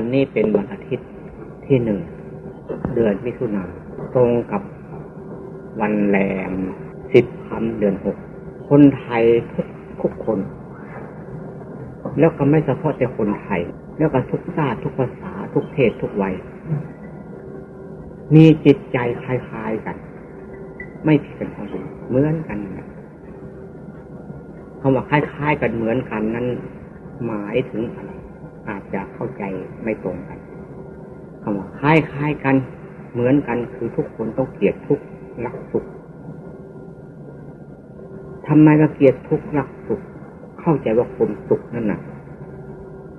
ันนี้เป็นวันอาทิตย์ที่หนึ่งเดือนมิถุนาตรงกับวันแรมสิบคำเดือนหกคนไทยทุกทุกคน แล้วก็ไม่เฉพาะแต่คนไทย แล้วก็ทุกชาติทุกภาษาทุกเพศทุกวัย มีจิตใจคล้ายๆกัน ไม่ผิดกันทั้งสิ้นเหมือนกันคำว่าคล้ายๆกันเหมือนกันนั้นหมายถึงอะไร อาจจะเข้าใจไม่ตรงกันคำว่าคล้ายๆกัน เหมือนกันคือทุกคนต้องเกลียดทุกรักสุขทำไมเราเกลียดทุกรักสุข เข้าใจว่าคนสุขนั่นน่ะ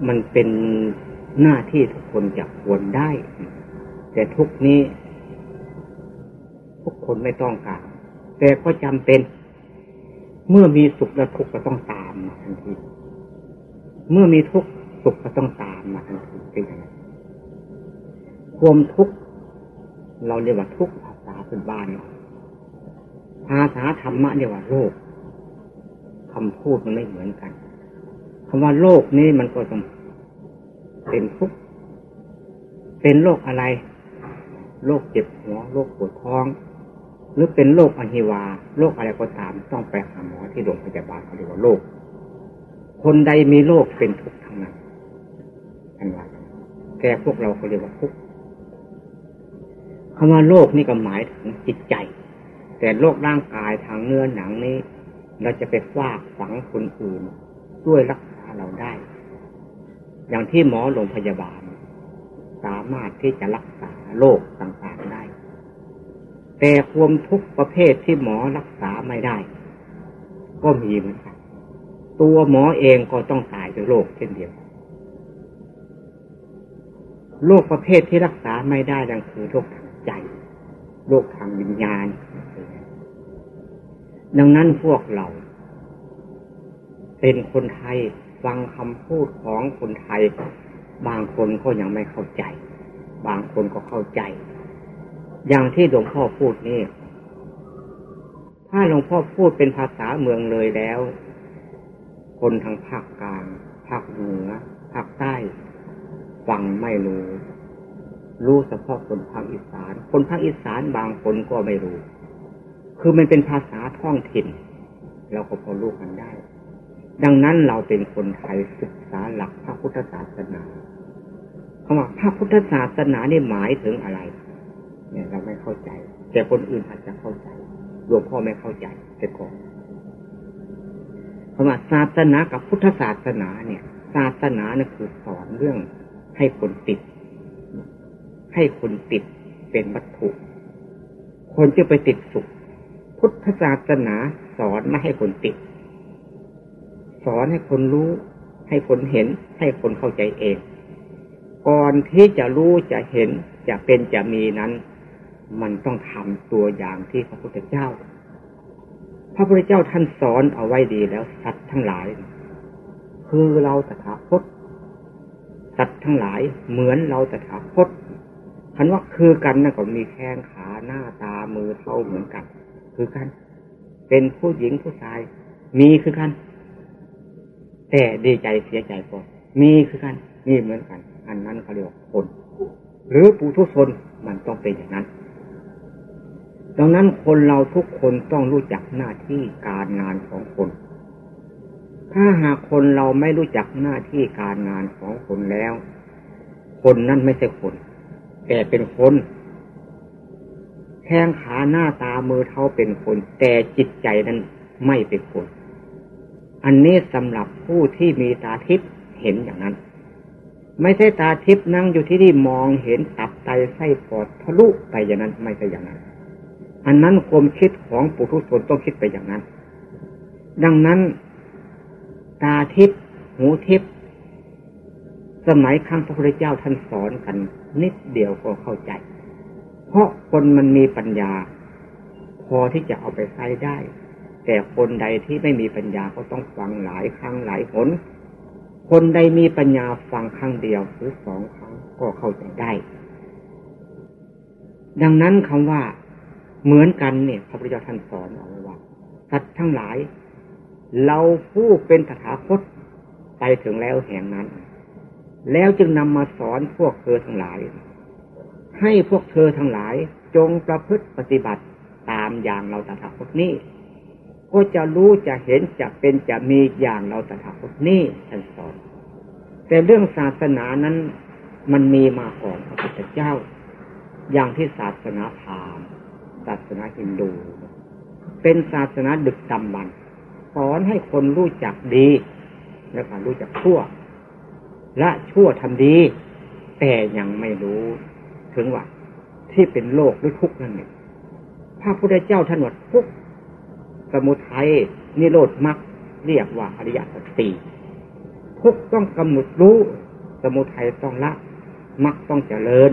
มันเป็นหน้าที่ทุกคนจะควรได้ แต่ทุกนี้ ทุกคนไม่ต้องการแต่ก็จำเป็น เมื่อมีสุขแล้วทุกข์ก็ต้องตามมาทันที เมื่อมีทุกข์ สุขก็ต้องตามมาทันทีเป็นอย่างนั้นความทุกข์เราเรียกว่าทุกข์ภาษาเป็นบ้านเนาะภาษาธรรมะเรียกว่าโลกคำพูดมันไม่เหมือนกันคำว่าโลกนี้มันก็ต้องเป็นทุกข์เป็นโรคอะไร โรคเจ็บหัว โรคปวดท้อง หรือเป็นโรคอหิวา โรคอะไรก็ตาม ต้องไปหาหมอที่โรงพยาบาลเขาเรียกว่าโรค คนใดมีโรคเป็นทุกข์ทั้งนั้น อันว่าแกพวกเราเขาเรียกว่าทุกข์คำว่าโรคนี่ก็หมายถึงจิตใจ แต่โรคร่างกายทางเนื้อหนังนี้ เราจะไปฟากฝังคนอื่น ด้วยรักษาเราได้ อย่างที่หมอโรงพยาบาล สามารถที่จะรักษาโรคต่างๆได้ แต่ความทุกประเภทที่หมอรักษาไม่ได้ ก็มีเหมือนกัน ตัวหมอเองก็ต้องตายด้วยโรคเช่นเดียวกัน โรคประเภทที่รักษาไม่ได้ดังคือโรคทางใจโรคทางวิญญาณ ดังนั้นพวกเรา เป็นคนไทยฟังคำพูดของคนไทย บางคนก็ยังไม่เข้าใจ บางคนก็เข้าใจ อย่างที่หลวงพ่อพูดนี่ ถ้าหลวงพ่อพูดเป็นภาษาเมืองเลยแล้ว คนทางภาคกลาง ภาคเหนือ ภาคใต้ ฟังไม่รู้ รู้เฉพาะคนภาคอีสาน คนภาคอีสานบางคนก็ไม่รู้ คือมันเป็นภาษาท้องถิ่น เราก็พอรู้กันได้ ดังนั้นเราเป็นคนไทยศึกษาหลักพระพุทธศาสนาคำว่าพระพุทธศาสนานี่หมายถึงอะไร เนี่ยเราไม่เข้าใจ แต่คนอื่นอาจจะเข้าใจหลวงพ่อไม่เข้าใจแต่ก่อนคำว่าศาสนากับพุทธศาสนาเนี่ย ศาสนาเนี่ยคือสอนเรื่อง ให้คนติด ให้คนติดเป็นวัตถุ คนจะไปติดสุข พุทธศาสนาสอนไม่ให้คนติด สอนให้คนรู้ ให้คนเห็น ให้คนเข้าใจเอง ก่อนที่จะรู้จะเห็นจะเป็นจะมีนั้น มันต้องทำตัวอย่างที่พระพุทธเจ้า พระพุทธเจ้าท่านสอนเอาไว้ดีแล้วสัตว์ทั้งหลาย คือเราตถาคต สัตว์ทั้งหลายเหมือนเราตถาคตคันว่าคือกันนะก็มีแข้งขาหน้าตามือเท่าเหมือนกัน คือกัน เป็นผู้หญิงผู้ชาย มีคือกัน แต่ดีใจเสียใจก็มีคือกันมีเหมือนกัน อันนั้นเขาเรียกว่าคน หรือปุถุชนมันต้องเป็นอย่างนั้น ดังนั้นคนเราทุกคนต้องรู้จักหน้าที่การงานของคน ถ้าหากคนเราไม่รู้จักหน้าที่การงานของคนแล้ว คนนั้นไม่ใช่คน แต่เป็นคนแข้งขาหน้าตามือเท้าเป็นคน แต่จิตใจนั้นไม่เป็นคน อันนี้สำหรับผู้ที่มีตาทิพย์เห็นอย่างนั้น ไม่ใช่ตาทิพย์นั่งอยู่ที่นี่มองเห็นตับไตไส้ปอดทะลุไปอย่างนั้นไม่ใช่อย่างนั้น อันนั้นความคิดของปุถุชนต้องคิดไปอย่างนั้น ดังนั้น ตาทิพย์หูทิพย์สมัยครั้งพระพุทธเจ้าท่านสอนกัน นิดเดียวก็เข้าใจ เพราะคนมันมีปัญญา พอที่จะเอาไปใช้ได้ แต่คนใดที่ไม่มีปัญญาก็ต้องฟังหลายครั้งหลายหนคนใดมีปัญญาฟังครั้งเดียวหรือสองครั้งก็เข้าใจได้ ดังนั้นคำว่าเหมือนกันเนี่ยพระพุทธเจ้าท่านสอนเอาไว้ว่าสัตว์ทั้งหลาย เราผู้เป็นตถาคตไปถึงแล้วแห่งนั้น แล้วจึงนำมาสอนพวกเธอทั้งหลาย ให้พวกเธอทั้งหลายจงประพฤติปฏิบัติตามอย่างเราตถาคตนี้ก็จะรู้จะเห็นจะเป็นจะมีอย่างเราตถาคตนี้ท่านสอน แต่เรื่องศาสนานั้นมันมีมาก่อนพระพุทธเจ้า อย่างที่ศาสนาพราหมณ์ศาสนาฮินดู เป็นศาสนาดึกดำบรร สอนให้คนรู้จักดีและการรู้จักชั่วละชั่วทำดี แต่ยังไม่รู้ถึงว่าที่เป็นโลกหรือทุกข์นั่นเองพระพุทธเจ้าท่านว่าทุกข์สมุทัยนิโรธมรรคเรียกว่าอริยสัจสี่ทุกต้องกำหนดรู้ สมุทัยต้องละมรรคต้องเจริญ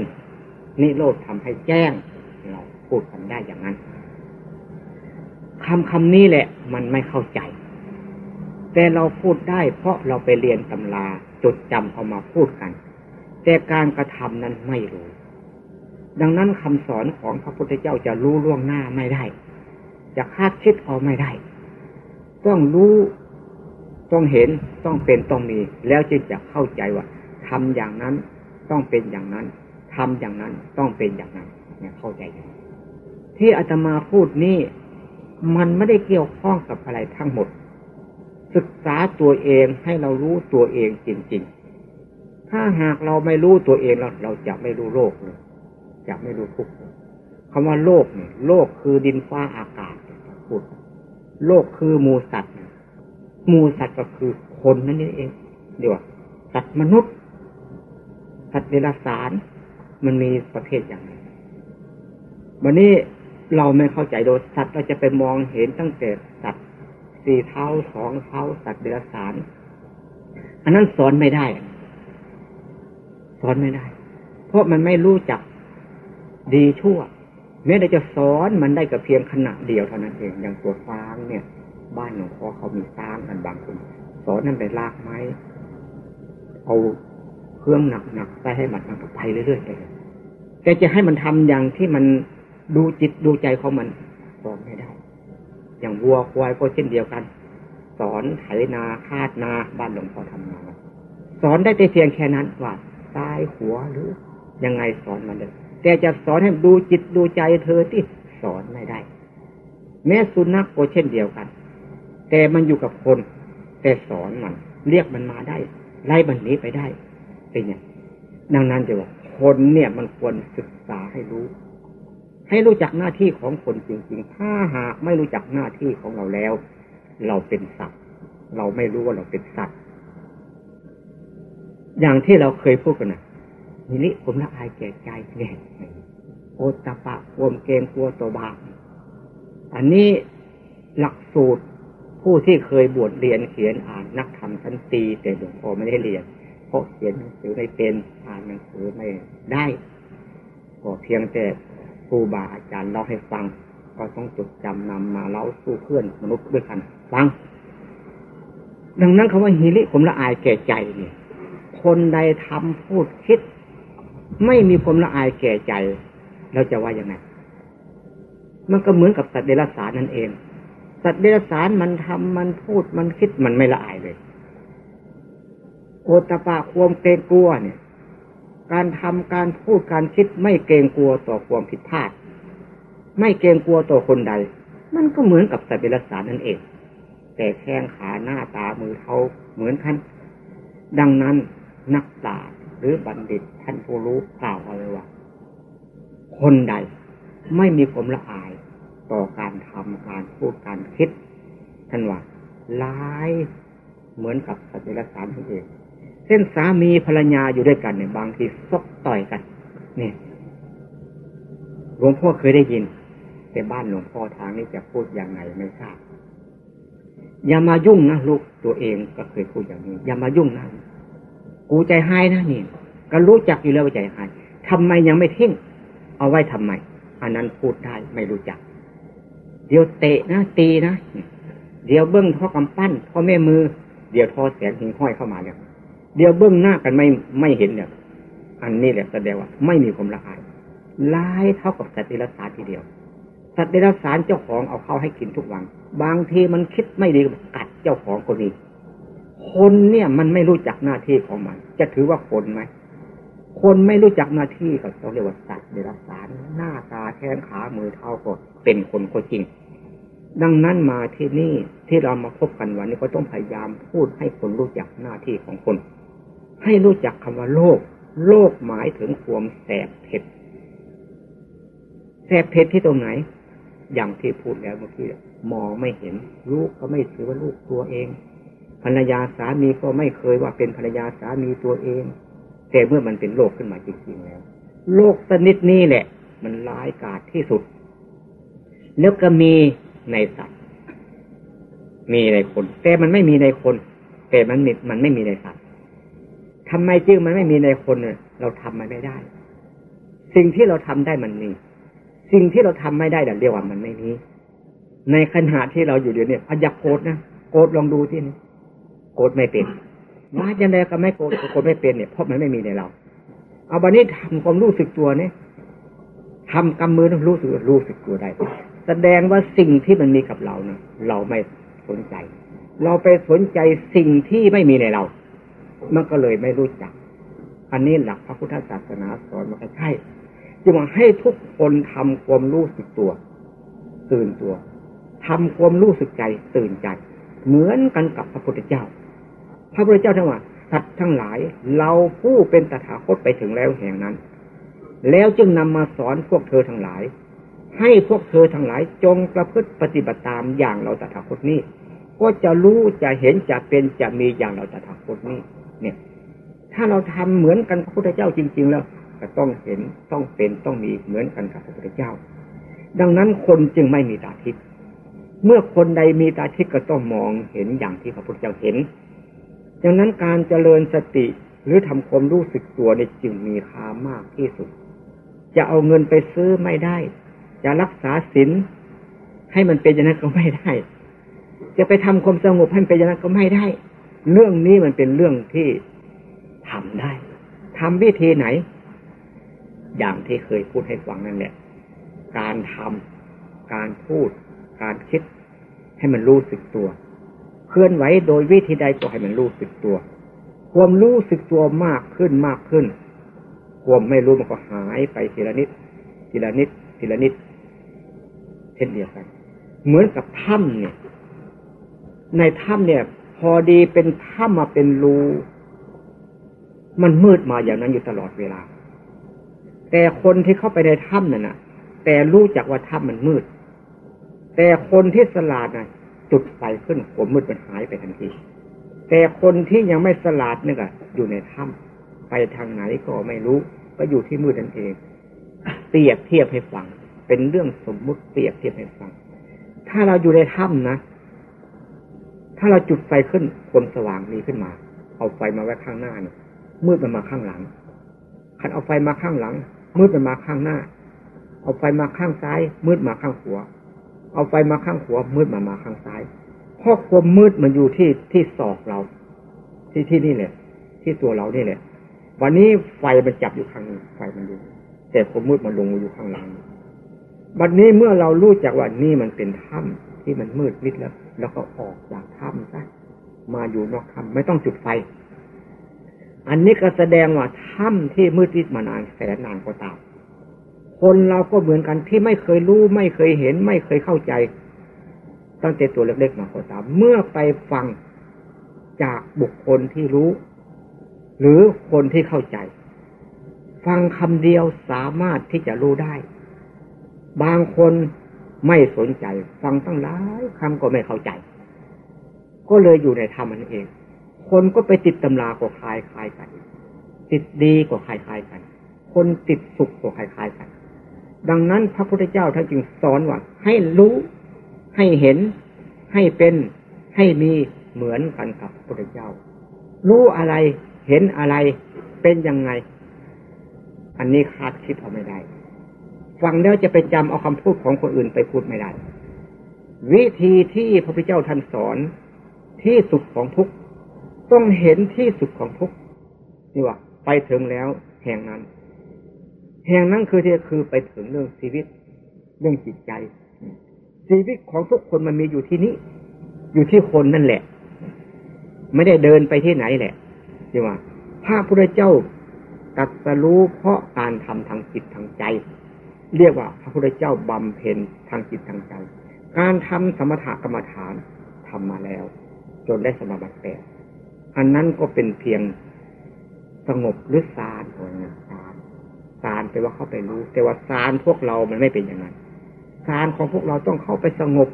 นิโรธทำให้แจ้ง เราพูดกันได้อย่างนั้น คำคำนี้แหละ มันไม่เข้าใจ แต่เราพูดได้เพราะเราไปเรียนตำราจดจำเอามาพูดกัน แต่การกระทำนั้นไม่รู้ ดังนั้นคำสอนของพระพุทธเจ้าจะรู้ล่วงหน้าไม่ได้ จะคาดคิดเอาไม่ได้ ต้องรู้ต้องเห็นต้องเป็นต้องมี แล้วจึงจะเข้าใจว่าทำอย่างนั้นต้องเป็นอย่างนั้นทำอย่างนั้นต้องเป็นอย่างนั้นเนี่ยเข้าใจอย่างที่อาตมาพูดนี่ มันไม่ได้เกี่ยวข้องกับอะไรทั้งหมด ศึกษาตัวเองให้เรารู้ตัวเองจริง ๆ ถ้าหากเราไม่รู้ตัวเองเราเราจะไม่รู้โลกเลยจะไม่รู้ทุกข์คำว่าโลกเนี่ยโลกคือดินฟ้าอากาศพูดโลกคือมูสัตว์มูสัตว์ก็คือคนนั่นเองเดี๋ยวสัตว์มนุษย์ สัตว์เดรัจฉานมันมีประเภทอย่างไรวันนี้ เราไม่เข้าใจโดยสัตว์เราจะไปมองเห็นตั้งแต่สัตว์สี่เท้าสองเท้าสัตว์เดรัจฉาน อันนั้นสอนไม่ได้ สอนไม่ได้ เพราะมันไม่รู้จักดีชั่วแม้แต่จะสอนมันได้กับเพียงขณะเดียวเท่านั้นเอง อย่างตัวฟางเนี่ย บ้านหลวงพ่อเขามีสร้างกันบางคนสอนนั่นไปลากไม้เอาเครื่องหนักๆไปให้มันมันก็ไปเรื่อยๆไปแต่จะให้มันทำอย่างที่มัน ดูจิตดูใจของมันสอนไม่ได้ อย่างวัวควายก็เช่นเดียวกัน สอนไถนาคาดนาบ้านหลวงพ่อทำนาสอนได้แต่เพียงแค่นั้นว่าตายหัวหรือ ยังไงสอนมันเลยแต่จะสอนให้ดูจิตดูใจเธอที่สอนไม่ได้ แม้สุนัขก็เช่นเดียวกัน แต่มันอยู่กับคน แต่สอนมัน เรียกมันมาได้ ไล่มันนี้ไปได้ เป็นอย่างดังนั้นจะว่าคนเนี่ยมันควรศึกษาให้รู้ ให้รู้จักหน้าที่ของคนจริง ๆ ถ้าหากไม่รู้จักหน้าที่ของเราแล้ว เราเป็นสัตว์ เราไม่รู้ว่าเราเป็นสัตว์ อย่างที่เราเคยพูดกันนะนี่นี่ผมละอายแก่ใจเนี่ยโอตปะควมเกงกลัวตัวบาปอันนี้หลักสูตรผู้ที่เคยบวชเรียนเขียนอ่านนักธรรมชั้นตีแต่หลวงพ่อไม่ได้เรียน เพราะเขียนหนังสือไม่เป็นอ่านหนังสือไม่ได้ก็เพียงแต่ ครูบาอาจารย์เล่าให้ฟัง ก็ต้องจดจำนำมาเล่าสู่เพื่อนมนุษย์ด้วยกันฟัง ดังนั้นคาว่าฮิริผมละอายแก่ใจเนี่ยคนใดทำพูดคิด ไม่มีผมละอายแก่ใจ เราจะว่ายังไงมันก็เหมือนกับสัตว์เดรัจฉานนั่นเอง สัตว์เดรัจฉานมันทำมันพูดมันคิดมันไม่ละอายเลย โอตปาความเกรงกลัวเนี่ย การทำการพูดการคิดไม่เกรงกลัวต่อความผิดพลาด ไม่เกรงกลัวต่อคนใด มันก็เหมือนกับสัตว์เดรัจฉานนั่นเอง แต่แข้งขาหน้าตามือเท้าเหมือนกัน ดังนั้นนักปราชญ์หรือบัณฑิตท่านผู้รู้กล่าวเอาไว้ว่า คนใดไม่มีความละอายต่อการทำการพูดการคิดท่านว่าร้ายเหมือนกับสัตว์เดรัจฉานนั่นเอง เส้นสามีภรรยาอยู่ด้วยกันเนี่ยบางทีซกต่อยกันเนี่ยหลวงพ่อเคยได้ยิน แต่บ้านหลวงพ่อทางนี้จะพูดอย่างไรไม่ทราบอย่ามายุ่งนะลูกตัวเองก็เคยพูดอย่างนี้ อย่ามายุ่งนะกูใจหายนะนี่ ก็รู้จักอยู่แล้วว่าใจหายทำไมยังไม่ทิ้งเอาไว้ทำไมอันนั้นพูดได้ไม่รู้จัก เดี๋ยวเตะนะตีนะเดี๋ยวเบิ้งท่อกำปั้นพ่อแม่มือ เดี๋ยวท่อแสงหิงห้อยเข้ามาเนี่ย เดี๋ยวเบื้องหน้ากันไม่ไม่เห็นเนี่ยอันนี้แหละแสดงว่า ไม่มีความละอายลายเท่ากับสัตว์เดรัจฉานทีเดียว สัตว์เดรัจฉานเจ้าของเอาเข้าให้กินทุกวัน บางทีมันคิดไม่ดีกัดเจ้าของคนนี้คนเนี่ยมันไม่รู้จักหน้าที่ของมัน จะถือว่าคนไหมคนไม่รู้จักหน้าที่กับเราเรียกว่าสัตว์เดรัจฉานหน้าตาแขนขามือเท้าก็เป็นคนก็จริง ดังนั้นมาที่นี่ที่เรามาพบกันวันนี้ก็ต้องพยายามพูดให้คนรู้จักหน้าที่ของคน ให้รู้จักคำว่าโลก โลกหมายถึงความแสบเผ็ด แสบเผ็ดที่ตรงไหน อย่างที่พูดแล้วเมื่อกี้มองไม่เห็น ลูกก็ไม่ถือว่าลูกตัวเอง ภรรยาสามีก็ไม่เคยว่าเป็นภรรยาสามีตัวเอง แต่เมื่อมันเป็นโลกขึ้นมาจริงๆแล้ว โลกชนิดนี้แหละ มันร้ายกาจที่สุด แล้วก็มีในสัตว์ มีในคน แต่มันไม่มีในคน แต่มันมีมันไม่มีในสัตว์ ทำไมจึงมันไม่มีในคนเนี่ยเราทำมันไม่ได้ สิ่งที่เราทำได้มันมี สิ่งที่เราทำไม่ได้เรียกว่ามันไม่มีในขณะที่เราอยู่เดี๋ยวนี้อยากโกรธนะโกรธลองดูที่นี่โกรธไม่เป็นว่าจะไดก็ไม่โกรธโกรธไม่เป็นเนี่ยเพราะมันไม่มีในเรา เอาบันนี้ทำความรู้สึกตัวเนี่ยทำกำมือต้องรู้สึกรู้สึกตัวได้ แสดงว่าสิ่งที่มันมีกับเราเนะเราไม่สนใจ เราไปสนใจสิ่งที่ไม่มีในเรา มันก็เลยไม่รู้จัก อันนี้หลักพระพุทธศาสนาสอนมาใช่จึงว่าให้ทุกคนทำความรู้สึกตัว ตื่นตัวทำความรู้สึกใจตื่นใจ เหมือนกันกับพระพุทธเจ้า พระพุทธเจ้าทั้งว่าสัตว์ทั้งหลาย เราผู้เป็นตถาคตไปถึงแล้วแห่งนั้น แล้วจึงนำมาสอนพวกเธอทั้งหลาย ให้พวกเธอทั้งหลายจงประพฤติปฏิบัติตามอย่างเราตถาคตนี้ ก็จะรู้จะเห็นจะเป็นจะมีอย่างเราตถาคตนี้ เนี่ย ถ้าเราทำเหมือนกันพระพุทธเจ้าจริง ๆ แล้วก็ต้องเห็นต้องเป็นต้องมีเหมือนกันกับพระพุทธเจ้า ดังนั้นคนจึงไม่มีตาทิพย์เมื่อคนใดมีตาทิพย์ก็ต้องมองเห็นอย่างที่พระพุทธเจ้าเห็น ดังนั้นการเจริญสติหรือทำความรู้สึกตัวในจึงมีค่ามากที่สุด จะเอาเงินไปซื้อไม่ได้ จะรักษาศีลให้มันเป็นอย่างนั้นก็ไม่ได้ จะไปทำความสงบให้มันเป็นอย่างนั้นก็ไม่ได้ เรื่องนี้มันเป็นเรื่องที่ทำได้ทำวิธีไหน อย่างที่เคยพูดให้ฟังนั่นแหละการทำการพูด การคิด ให้มันรู้สึกตัว เคลื่อนไหวโดยวิธีใดก็ให้มันรู้สึกตัว ความรู้สึกตัวมากขึ้นมากขึ้น ความไม่รู้มันก็หายไปทีละนิด ทีละนิด ทีละนิด เช่นเดียวกัน เหมือนกับถ้ำเนี่ย ในถ้ำเนี่ย พอดีเป็นถ้ำมาเป็นรูมันมืดมาอย่างนั้นอยู่ตลอดเวลา แต่คนที่เข้าไปในถ้ำนั่นนะแต่รู้จักว่าถ้ำมันมืด แต่คนที่สลาดนะจุดไฟขึ้นความมืดมันหายไปทันที แต่คนที่ยังไม่สลาดนี่ก็อยู่ในถ้ำไปทางไหนก็ไม่รู้ก็อยู่ที่มืดนั่นเอง เปรียบเทียบให้ฟัง เป็นเรื่องสมมุติเปรียบเทียบให้ฟัง ถ้าเราอยู่ในถ้ำนะ ถ้าเราจุดไฟขึ้นความสว่างมีขึ้นมา เอาไฟมาไว้ข้างหน้าเนี่ยมืดมันมาข้างหลังคันเอาไฟมาข้างหลัง มืดมันมาข้างหน้า เอาไฟมาข้างซ้าย มืดมาข้างขวาเอาไฟมาข้างขวามืดมามาข้างซ้ายเพราะความมืดมันอยู่ที่ที่ศอกเรา ที่ที่นี่แหละที่ตัวเรานี่แหละวันนี้ไฟมันจับอยู่ข้างไฟมันอยู่แต่ความมืดมันลงมาอยู่ข้างหลังวันนี้เมื่อเรารู้จักว่านี่มันเป็นถ้ำที่มันมืดมิดแล้ว แล้วก็ออกจากถ้ำซะมาอยู่นอกถ้ำไม่ต้องจุดไฟ อันนี้ก็แสดงว่าถ้ำที่มืดมิดมานานแสนนานก็ตามคนเราก็เหมือนกันที่ไม่เคยรู้ ไม่เคยเห็น ไม่เคยเข้าใจ ตั้งแต่ตัวเล็กๆมาก็ตาม เมื่อไปฟังจากบุคคลที่รู้ หรือคนที่เข้าใจ ฟังคำเดียวสามารถที่จะรู้ได้ บางคน ไม่สนใจ ฟังตั้งหลายคำก็ไม่เข้าใจ ก็เลยอยู่ในธรรมนั่นเอง คนก็ไปติดตำราก็คลายคลายกัน ติดดีก็คลายคลายกัน คนติดสุขก็คลายคลายกัน ดังนั้นพระพุทธเจ้าท่านจึงสอนว่า ให้รู้ ให้เห็น ให้เป็น ให้มีเหมือนกันกับพระพุทธเจ้า รู้อะไร เห็นอะไร เป็นยังไง อันนี้คาดคิดเอาไม่ได้ ฟังแล้วจะไปจำเอาคำพูดของคนอื่นไปพูดไม่ได้ วิธีที่พระพุทธเจ้าท่านสอนที่สุดของทุกต้องเห็นที่สุดของทุกนี่ว่าไปถึงแล้วแห่งนั้น แห่งนั้นคือที่คือไปถึงเรื่องชีวิต เรื่องจิตใจ ชีวิตของทุกคนมันมีอยู่ที่นี้ อยู่ที่คนนั่นแหละ ไม่ได้เดินไปที่ไหนแหละที่ว่าพระพุทธเจ้าตัดสรู้เพราะการทำทางจิตทางใจ เรียกว่าพระพุทธเจ้าบำเพ็ญทางจิตทางใจ การทำสมถกรรมฐานทำมาแล้ว จนได้สมาบัติแปดอันนั้นก็เป็นเพียงสงบหรือสารโอ้ยสารสารแปลว่าเข้าไปรู้ แต่ว่าสารพวกเรามันไม่เป็นอย่างนั้นสารของพวกเราต้องเข้าไปสงบ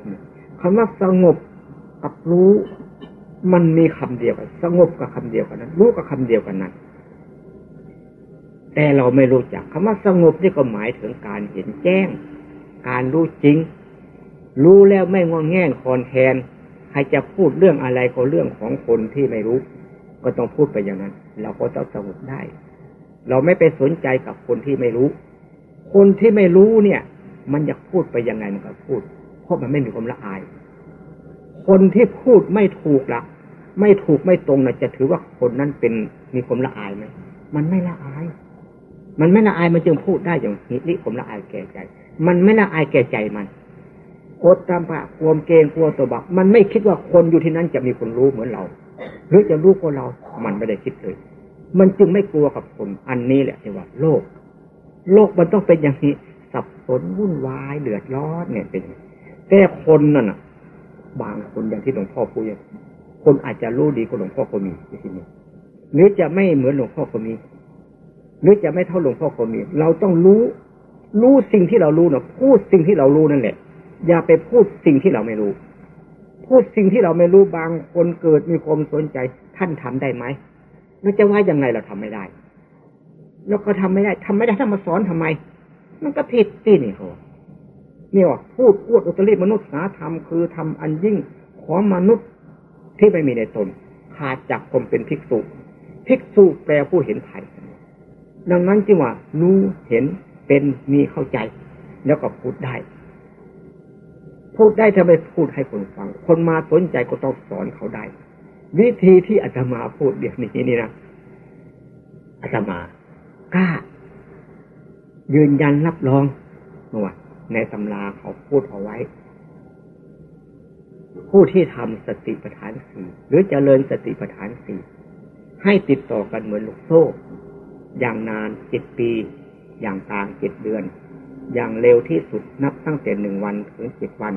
คำว่าสงบกับรู้ มันมีคำเดียวกัน สงบกับคำเดียวกันนั้น รู้กับคำเดียวกันนั้น แต่เราไม่รู้จักคำว่าสงบนี่ก็หมายถึงการเห็นแจ้ง การรู้จริง รู้แล้วไม่งอแง่คอนแทนใครจะพูดเรื่องอะไรก็เรื่องของคนที่ไม่รู้ ก็ต้องพูดไปอย่างนั้น เราก็ต้องสงบได้ เราไม่ไปสนใจกับคนที่ไม่รู้ คนที่ไม่รู้เนี่ย มันอยากพูดไปยังไงมันก็พูด เพราะมันไม่มีความละอาย คนที่พูดไม่ถูกละไม่ถูกไม่ตรงนะจะถือว่าคนนั้นเป็นมีความละอายไหมมันไม่ละอาย มันไม่ละอายมันจึงพูดได้อย่างนี้นี่ผมละอายแก่ใจ มันไม่ละอายแก่ใจมันอดตามปะความเกรงกลัวตัวบักมันไม่คิดว่าคนอยู่ที่นั้นจะมีคนรู้เหมือนเรา หรือจะรู้กว่าเรา มันไม่ได้คิดเลย มันจึงไม่กลัวกับคนอันนี้แหละที่ว่า โลก โลกมันต้องเป็นอย่างนี้ สับสนวุ่นวายเดือดร้อนเนี่ยเป็นแต่คนนั่นอะ บางคนอย่างที่หลวงพ่อพูดคนอาจจะรู้ดีกว่าหลวงพ่อก็มีที่นี้หรือจะไม่เหมือนหลวงพ่อก็มี หรือจะไม่เท่าหลวงพ่อก็มีเราต้องรู้ รู้สิ่งที่เรารู้เนาะพูดสิ่งที่เรารู้นั่นแหละ อย่าไปพูดสิ่งที่เราไม่รู้ พูดสิ่งที่เราไม่รู้บางคนเกิดมีความสนใจ ท่านทำได้ไหมเราจะว่ายังไงเราทำไม่ได้เราก็ทำไม่ได้ทำไม่ได้ถ้ามาสอนทำไม มันก็ผิดสินี่เขานี่ว่าพูดพูดอุตริมนุษย์สาธรรมคือทำอันยิ่งของมนุษย์ที่ไม่มีในตนขาดจากความเป็นภิกษุ ภิกษุแปลผู้เห็นไถ่ ดังนั้นจึงว่ารู้เห็นเป็นมีเข้าใจ แล้วก็พูดได้ พูดได้ทำไมพูดให้คนฟัง คนมาสนใจก็ต้องสอนเขาได้ วิธีที่อาตมาพูดเดี๋ยวนี้นี่นะอาตมากล้า ยืนยันรับรองว่าในตำราเขาพูดเอาไว้ ผู้ที่ทำสติปัฏฐานสี่หรือจเจริญสติปัฏฐานสี่ให้ติดต่อกันเหมือนลูกโซ่ อย่างนานเจ็ดปี อย่างต่างเจ็ดเดือน อย่างเร็วที่สุดนับตั้งแต่หนึ่งวันถึงเจ็ดวัน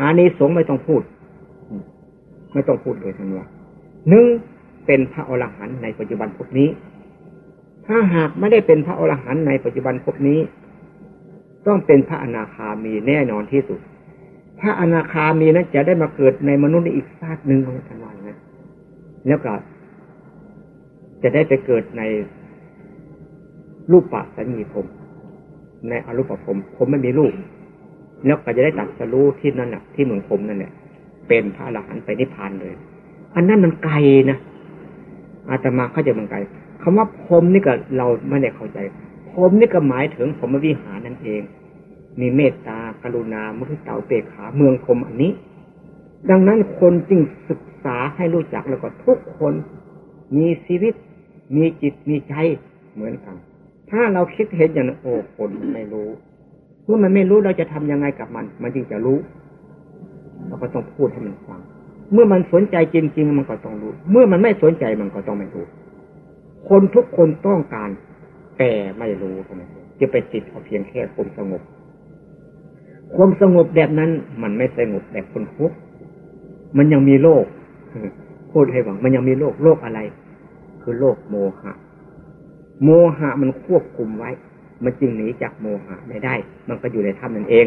อานิสงส์ไม่ต้องพูด ไม่ต้องพูดโดยทั้งว่าหนึ่งเป็นพระอรหันต์ในปัจจุบันพบนี้ ถ้าหากไม่ได้เป็นพระอรหันต์ในปัจจุบันพบนี้ ต้องเป็นพระอนาคามีแน่นอนที่สุด พระอนาคามีนั้นจะได้มาเกิดในมนุษย์อีกชาติหนึ่งของท่านวันนะแล้วก็จะได้ไปเกิดใน รูปปัสัญญีผมในอรูปผม ผมไม่มีรูปแล้วก็จะได้ตัดสรู้ที่นั่นน่ะที่เมืองผมนั่นแหละเป็นพระอรหันต์ไปนิพพานเลย อันนั้นมันไกลนะอาตมาเข้าใจมันไกลคำว่าพรมนี่ก็เราไม่ได้เข้าใจพรมนี่ก็หมายถึงผมวิหารนั่นเอง มีเมตตากรุณามุทิตาเปกขาเมืองพรมอันนี้ ดังนั้นคนจึงศึกษาให้รู้จักแล้วก็ทุกคน มีชีวิต มีจิตมีใจเหมือนกัน ถ้าเราคิดเห็นอย่างนั้นโอ้คนไม่รู้เมื่อมันไม่รู้เราจะทำยังไงกับมัน มันจึงจะรู้ เราก็ต้องพูดให้มันฟัง เมื่อมันสนใจจริง ๆ มันก็ต้องรู้ เมื่อมันไม่สนใจมันก็ต้องไม่รู้ คนทุกคนต้องการ แต่ไม่รู้ทำไมจะไปติดเอาเพียงแค่ความสงบ ความสงบแบบนั้น มันไม่สงบแบบคนทุกมันยังมีโลกพูดให้หวังมันยังมีโลกโลกอะไร คือโลกโมหะ โมหะมันควบคุมไว้ มันจึงหนีจากโมหะไม่ได้ มันก็อยู่ในธรรมนั่นเอง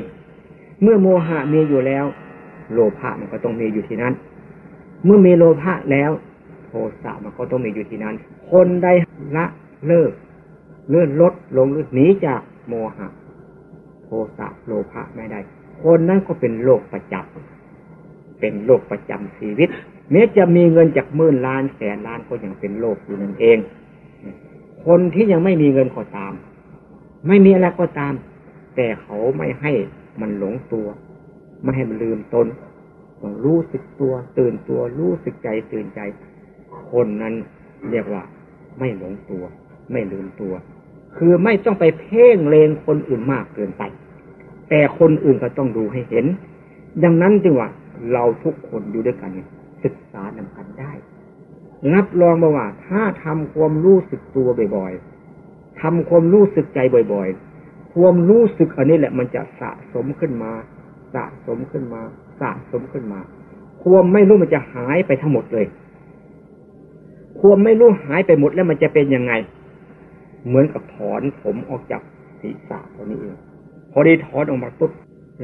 เมื่อโมหะมีอยู่แล้ว โลภะมันก็ต้องมีอยู่ที่นั้น เมื่อมีโลภะแล้ว โทสะมันก็ต้องมีอยู่ที่นั้น คนได้ละเลิก เลื่อนลดลงหรือหนีจากโมหะ โทสะโลภะไม่ได้ คนนั้นก็เป็นโรคประจำเป็นโรคประจำชีวิตแม้จะมีเงินจากหมื่นล้านแสนล้านก็ยังเป็นโรคอยู่นั่นเอง คนที่ยังไม่มีเงินก็ตาม ไม่มีอะไรก็ตาม แต่เขาไม่ให้มันหลงตัว ไม่ให้มันลืมตนต้องรู้สึกตัว ตื่นตัวรู้สึกใจตื่นใจ คนนั้นเรียกว่า ไม่หลงตัว ไม่ลืมตัว คือไม่ต้องไปเพ่งเลงคนอื่นมากเกินไป แต่คนอื่นก็ต้องดูให้เห็น ดังนั้นจึงว่า เราทุกคนอยู่ด้วยกันศึกษานำกันได้ รับรองมาว่า ถ้าทำความรู้สึกตัวบ่อยๆทำความรู้สึกใจบ่อยๆ ความรู้สึกอันนี้แหละมันจะสะสมขึ้นมา สะสมขึ้นมา สะสมขึ้นมา ความไม่รู้มันจะหายไปทั้งหมดเลย ความไม่รู้หายไปหมดแล้วมันจะเป็นยังไง เหมือนกับถอนผมออกจากศีรษะตัวนี้เอง พอได้ถอนออกมาปุ๊บ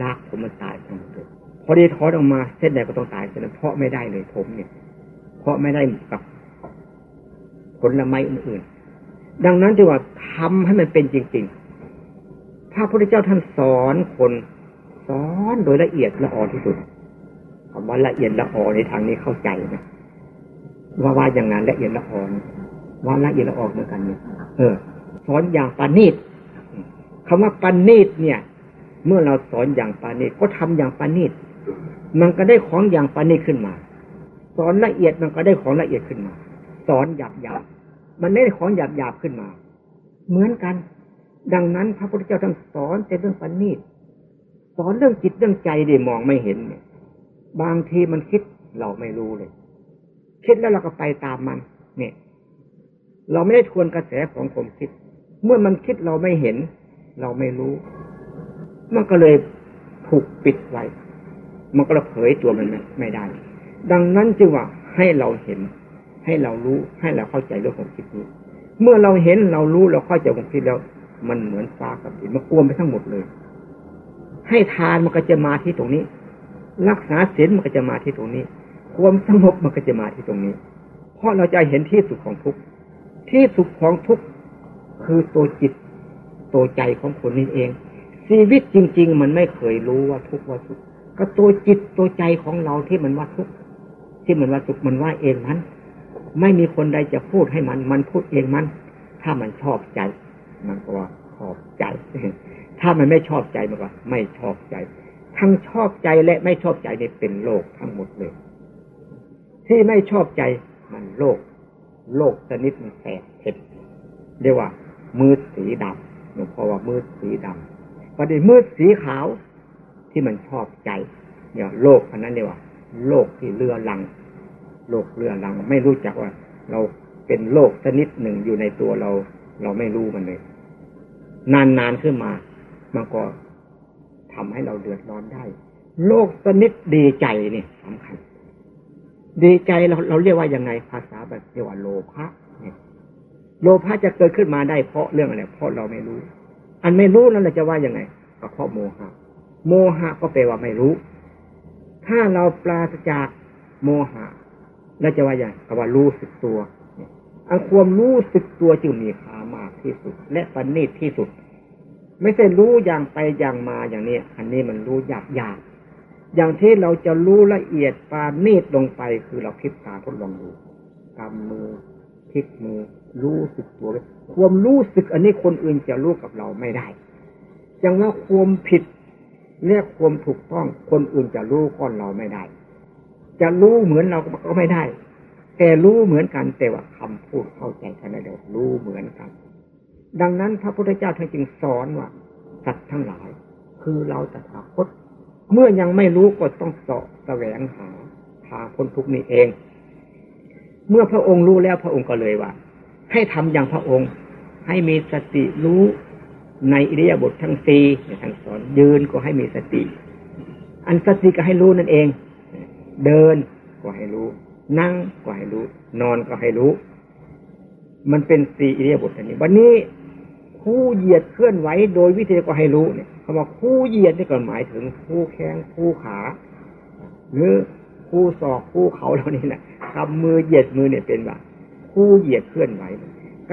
ลากผมมันตายทั้งหมดเลย พอได้ถอนออกมาเส้นใดก็ต้องตายเส้นนั้นเพราะไม่ได้เลยผมเนี่ย เพราะไม่ได้กับผลไม้อื่นๆดังนั้นจึงว่าทำให้มันเป็นจริงๆพระพุทธเจ้าท่านสอนคนสอนโดยละเอียดละออที่สุดคำว่าละเอียดละออในทางนี้เข้าใจนะว่าว่าอย่างนั้นละเอียดละออนว่าละเอียดละออเหมือนกันเนี่ยเออ สอนอย่างปานีตคำว่าปานีตเนี่ย เมื่อเราสอนอย่างปานีตก็ทำอย่างปานีตมันก็ได้ของอย่างปานีตขึ้นมา สอนละเอียดมันก็ได้ของละเอียดขึ้นมา สอนหยาบหยาบมันได้ของหยาบหยาบขึ้นมา เหมือนกัน ดังนั้นพระพุทธเจ้าท่านสอนแต่เรื่องปานีตสอนเรื่องจิตเรื่องใจดิมองไม่เห็นเนี่ย บางทีมันคิดเราไม่รู้เลย คิดแล้วเราก็ไปตามมัน เนี่ย เราไม่ได้ทวนกระแสของผมคิด เมื่อมันคิดเราไม่เห็น เราไม่รู้ มันก็เลยถูกปิดไว้ มันก็เลยเผยตัวมันไม่ได้ ดังนั้นจึงว่าให้เราเห็น ให้เรารู้ให้เราเข้าใจเรื่องของคิดนี้ เมื่อเราเห็นเรารู้เราเข้าใจของคิดแล้ว มันเหมือนฟ้ากับดินมันกวมไปทั้งหมดเลย ให้ทานมันก็จะมาที่ตรงนี้ รักษาศีลมันก็จะมาที่ตรงนี้ ความสงบมันก็จะมาที่ตรงนี้ เพราะเราจะเห็นที่สุดของทุกที่สุดของทุกคือตัวจิตตัวใจของคนนี้เอง ชีวิตจริง ๆ มันไม่เคยรู้ว่าทุกว่าสุขก็ตัวจิตตัวใจของเราที่มันว่าทุกข์ ที่มันว่าสุขมันว่าเองมัน ไม่มีคนใดจะพูดให้มัน มันพูดเองมัน ถ้ามันชอบใจ มันก็ว่าชอบใจ ถ้ามันไม่ชอบใจมันก็ไม่ชอบใจ ทั้งชอบใจและไม่ชอบใจนี่เป็นโลกทั้งหมดเลย ที่ไม่ชอบใจมันโลก โลกชนิดมันแสบเผ็ดเรียกว่า มืดสีดำหลวงพ่อว่ามืดสีดำประเดี๋มืดสีขาวที่มันชอบใจเนี่ยโลกอันนั้นเรียกว่า โลกที่เรือลัง โลกเรือลัง ไม่รู้จักว่า เราเป็นโลกชนิดหนึ่งอยู่ในตัวเรา เราไม่รู้มันเลย นานๆขึ้นมา มันก็ทำให้เราเดือดร้อนได้ โลกชนิดดีใจนี่สำคัญ ดีใจเราเราเรียกว่ายังไงภาษาแบบเรียกว่าโลภะเนี่ยโลภะจะเกิดขึ้นมาได้เพราะเรื่องอะไรเพราะเราไม่รู้ อันไม่รู้นั่นเราจะว่ายังไงก็เพราะโมหะ โมหะก็แปลว่าไม่รู้ ถ้าเราปราศจากโมหะเราจะว่าอย่างก็ว่ารู้สึกตัวอันความรู้สึกตัวจึงมีค่ามากที่สุด และประณีตที่สุด ไม่ใช่รู้อย่างไปอย่างมาอย่างนี้ อันนี้มันรู้หยาบหยาบอย่างที่เราจะรู้ละเอียดปาณีตลงไปคือเราคิดตาทดลองดูกำมือพลิกมือ รู้สึกตัวความรู้สึกอันนี้คนอื่นจะรู้กับเราไม่ได้อย่างว่าความผิด เรียกความถูกต้องคนอื่นจะรู้ก้อนเราไม่ได้ จะรู้เหมือนเราก็ไม่ได้ แต่รู้เหมือนกันแต่ว่าคำพูดเข้าใจกันเดียวรู้เหมือนกัน ดังนั้นพระพุทธเจ้าท่านจึงสอนว่าสัตว์ทั้งหลาย คือเราตถาคต เมื่อยังไม่รู้ก็ต้องเสาะแสวงหาทางพ้นทุกนี้เอง เมื่อพระองค์รู้แล้วพระองค์ก็เลยว่า ให้ทำอย่างพระองค์ ให้มีสติรู้ ในอิริยาบถททั้งสี่ท่านสอนยืนก็ให้มีสติ อันสติก็ให้รู้นั่นเอง เดินก็ให้รู้ นั่งก็ให้รู้ นอนก็ให้รู้ มันเป็นสี่อิริยาบถอันนี้ วันนี้คู่เหยียดเคลื่อนไหวโดยวิธีก็ให้รู้เนี่ยคำว่าคู่เหยียดนี่ก็หมายถึงคู่แข้งคู่ขา หรือคู่ศอกคู่เขาเหล่านี้นะทำมือเหยียดมือเนี่ยเป็นว่าคู่เหยียดเคลื่อนไหว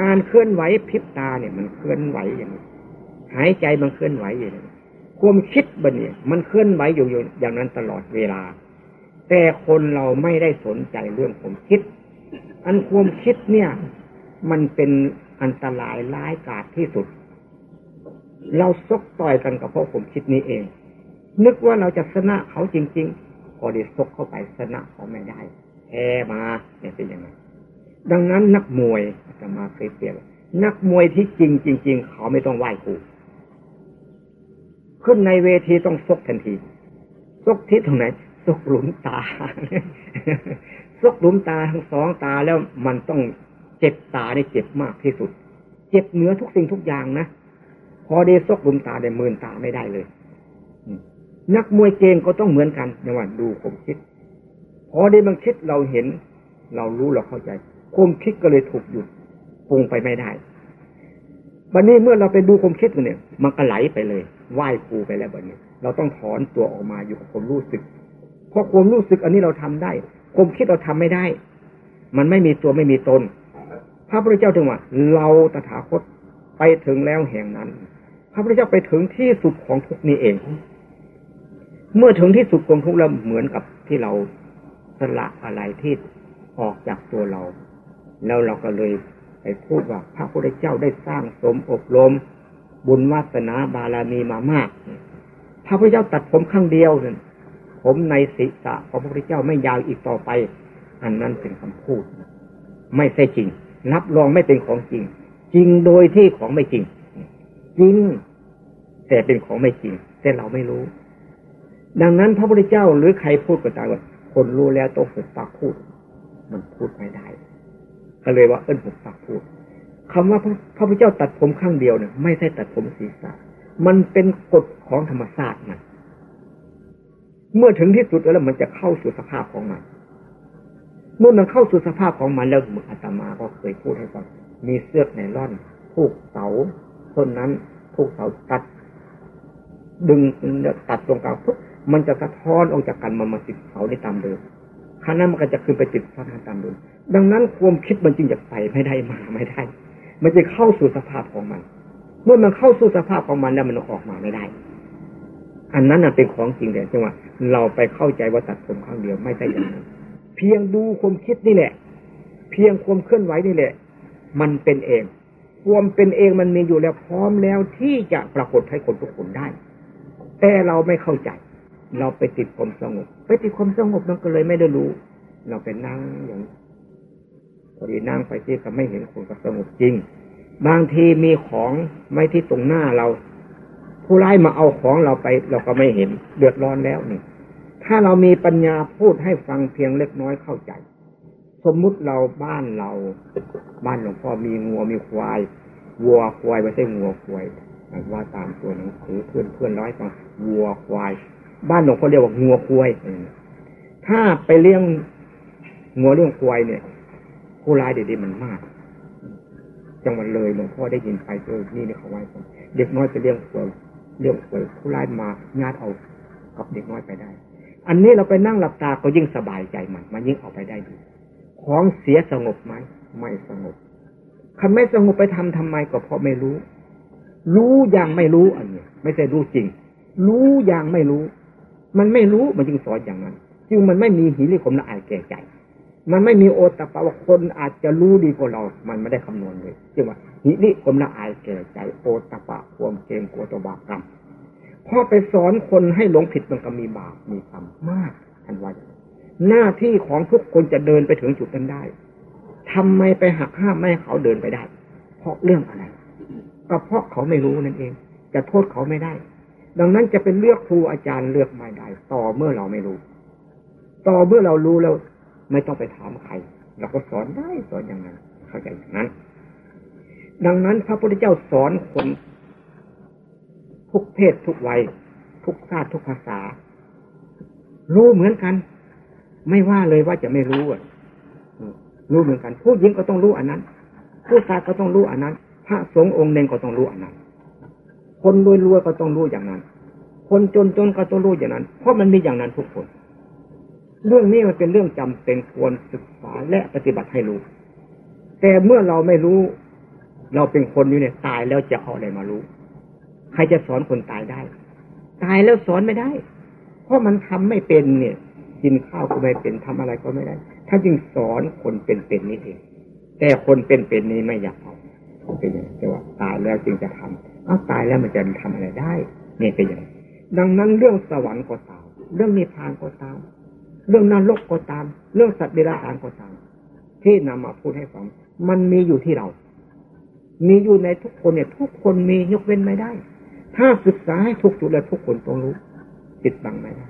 การเคลื่อนไหวพริบตาเนี่ยมันเคลื่อนไหวอย่างนี้ หายใจมันเคลื่อนไหวอยู่ความคิดบันเนี่ยมันเคลื่อนไหวอยู่อย่างนั้นตลอดเวลา แต่คนเราไม่ได้สนใจเรื่องความคิด อันความคิดเนี่ย มันเป็นอันตรายร้ายกาจที่สุด เราซกต่อยกันกับเพราะผมคิดนี้เอง นึกว่าเราจะชนะเขาจริงๆพอได้ซกเข้าไปชนะเขาไม่ได้แพ้มาเนี่ยเป็นยังไงดังนั้นนักมวยจะมาเคยเปรียบนักมวยที่จริงจริง ๆ เขาไม่ต้องไหว้ครู ขึ้นในเวทีต้องซกทันทีซกที่ตรงไหนซกหลุมตาซกหลุมตาทั้งสองตาแล้วมันต้องเจ็บตาได้เจ็บมากที่สุด เจ็บเหนือทุกสิ่งทุกอย่างนะพอได้ซกหลุมตาได้เมินตาไม่ได้เลยนักมวยเก่งก็ต้องเหมือนกันอย่างว่าดูผมคิด พอได้มันคิดเราเห็น เรารู้เราเข้าใจความคิดก็เลยถูกหยุดปรุงไปไม่ได้บันนี้เมื่อเราไปดูความคิดเนี่ย มันก็ไหลไปเลย ไหว้ครูไปแล้วแบันนี้ เราต้องถอนตัวออกมาอยู่กับความรู้สึก เพราะความรู้สึกอันนี้เราทำได้ ความคิดเราทำไม่ได้ มันไม่มีตัวไม่มีตน พระพุทธเจ้าถึงว่า เราตถาคตไปถึงแล้วแห่งนั้น พระพุทธเจ้าไปถึงที่สุดของทุกนี้เอง เมื่อถึงที่สุดของทุกแล้วเหมือนกับที่เราสละอะไรที่ออกจากตัวเรา แล้วเราก็เลยไปพูดว่าพระพุทธเจ้าได้สร้างสมอบรม บุญวาสนาบารมีมามาก พระพุทธเจ้าตัดผมข้างเดียวนั่นผมในศีรษะของพระพุทธเจ้าไม่ยาวอีกต่อไป อันนั้นเป็นคำพูด ไม่ใช่จริง รับรองไม่เป็นของจริง จริงโดยที่ของไม่จริง จริง แต่เป็นของไม่จริง แต่เราไม่รู้ ดังนั้นพระพุทธเจ้าหรือใครพูดก็ตามคนรู้แล้วต้องฝึกปากพูด มันพูดไม่ได้ ก็เลยว่าเอิ้นผมปากพูด คำว่าพระพุทธเจ้าตัดผมข้างเดียวเนี่ยไม่ใช่ตัดผมศีรษะ มันเป็นกฎของธรรมชาตินะเมื่อถึงที่สุดแล้วมันจะเข้าสู่สภาพของมัน เมื่อมันเข้าสู่สภาพของมันแล้วมืออาตมาก็เคยพูดให้ฟังมีเสื้อไนล่อนผูกเสาต้นนั้นผูกเสาตัด ดึงตัดตรงกลางปุ๊บมันจะสะท้อนออกจากกันมามาติดเสาในตามเดิมคณะมันก็จะขึ้นไปติดสถานตามเดิมดังนั้นความคิดมันจึงจะไปไม่ได้มาไม่ได้ มันจะเข้าสู่สภาพของมัน เมื่อมันเข้าสู่สภาพของมันแล้วมันออกมาไม่ได้ อันนั้นเป็นของจริงแต่จังว่าเราไปเข้าใจว่าตัดผมข้างเดียวไม่ใช่อย่างนั้น เพียงดูความคิดนี่แหละ เพียงความเคลื่อนไหวนี่แหละ มันเป็นเองความเป็นเองมันมีอยู่แล้วพร้อมแล้วที่จะปรากฏให้คนทุกคนได้ แต่เราไม่เข้าใจ เราไปติดความสงบ ไปติดความสงบนั่นก็เลยไม่ได้รู้ เราไปนั่งอย่าง พอดีนั่งไปที่ก็ไม่เห็นคนก็สงบจริง บางทีมีของไม่ที่ตรงหน้าเรา ผู้ร้ายมาเอาของเราไป เราก็ไม่เห็นเดือดร้อนแล้วนี่ ถ้าเรามีปัญญาพูดให้ฟังเพียงเล็กน้อยเข้าใจ สมมุติเราบ้านเรา บ้านหลวงพ่อมีงัวมีควายวัวควายไม่ใช่งัวควายว่าตามตัวหนังสือเพื่อนเพื่อนร้อยฟังวัวควาย บ้านหลวงพ่อเรียกว่างัวควายถ้าไปเลี้ยงงัวเลี้ยงควายเนี่ย ผู้ร้ายเดี๋ยวมันมาก จังหวัดเลยหลวงพ่อได้ยินไปเจอนี่เนี่ยเขาไว้ผมเด็กน้อยไปเลี้ยงควายเรื่องป่วยผู้ร้ายมาญาติเอากับเด็กน้อยไปได้ อันนี้เราไปนั่งหลับตาก็ยิ่งสบายใจมัน มันยิ่งเอาไปได้ดี ของเสียสงบไหมไม่สงบคันไม่สงบไปทำทำไมก็เพราะไม่รู้ รู้อย่างไม่รู้อันนี้ไม่ใช่รู้จริง รู้อย่างไม่รู้ มันไม่รู้มันจึงสอนอย่างนั้น จึงมันไม่มีหิริคมละอายแก่ใจ มันไม่มีโอตปะว่าคนอาจจะรู้ดีกว่าเรา มันไม่ได้คำนวณเลยจึงว่าหิริคมละอายแก่ใจโอตปะความเกรงกลัวตบาปกรรมพอไปสอนคนให้หลงผิดมันก็มีบาปมีกรรมมากทันว่าหน้าที่ของทุกคนจะเดินไปถึงจุดนั้นได้ทำไมไปหักห้ามไม่ให้เขาเดินไปได้ เพราะเรื่องอะไรก็เพราะเขาไม่รู้นั่นเอง จะโทษเขาไม่ได้ ดังนั้นจะเป็นเลือกครูอาจารย์เลือกไม่ได้ ต่อเมื่อเราไม่รู้ ต่อเมื่อเรารู้แล้ว ไม่ต้องไปถามใครเราก็สอนได้สอนอย่างนั้น เข้าใจอย่างนั้น ดังนั้นพระพุทธเจ้าสอนคนทุกเพศทุกวัย ทุกชาติทุกภาษา รู้เหมือนกัน ไม่ว่าเลยว่าจะไม่รู้อะรู้เหมือนกันผู้หญิงก็ต้องรู้อันนั้น ผู้ชายก็ต้องรู้อันนั้น พระสงฆ์องค์หนึ่งก็ต้องรู้อันนั้น คนรวยรวยก็ต้องรู้อย่างนั้น คนจนจนก็ต้องรู้อย่างนั้น เพราะมันมีอย่างนั้นทุกคน เรื่องนี้มันเป็นเรื่องจำเป็นควรศึกษาและปฏิบัติให้รู้ แต่เมื่อเราไม่รู้ เราเป็นคนอยู่เนี่ยตายแล้วจะเอาอะไรมารู้ ใครจะสอนคนตายได้ ตายแล้วสอนไม่ได้ เพราะมันทำไม่เป็นเนี่ย กินข้าวก็ไม่เป็นทำอะไรก็ไม่ได้ ถ้าจึงสอนคนเป็นๆนี่เองแต่คนเป็นๆนี้ไม่อยากเอาเป็นอย่างแต่ว่าตายแล้วจึงจะทำเอาตายแล้วมันจะทำอะไรได้เนี่ยเป็นอย่างดังนั้นเรื่องสวรรค์ก็ตามเรื่องนิพพานก็ตาม เรื่องนรกก็ตาม เรื่องสัตว์เดรัจฉานก็ตาม ที่นำมาพูดให้ฟัง มันมีอยู่ที่เรา มีอยู่ในทุกคนเนี่ย ทุกคนมียกเว้นไม่ได้ ถ้าศึกษาให้ทุกจุดแล้วทุกคนต้องรู้ปิดบังไม่ได้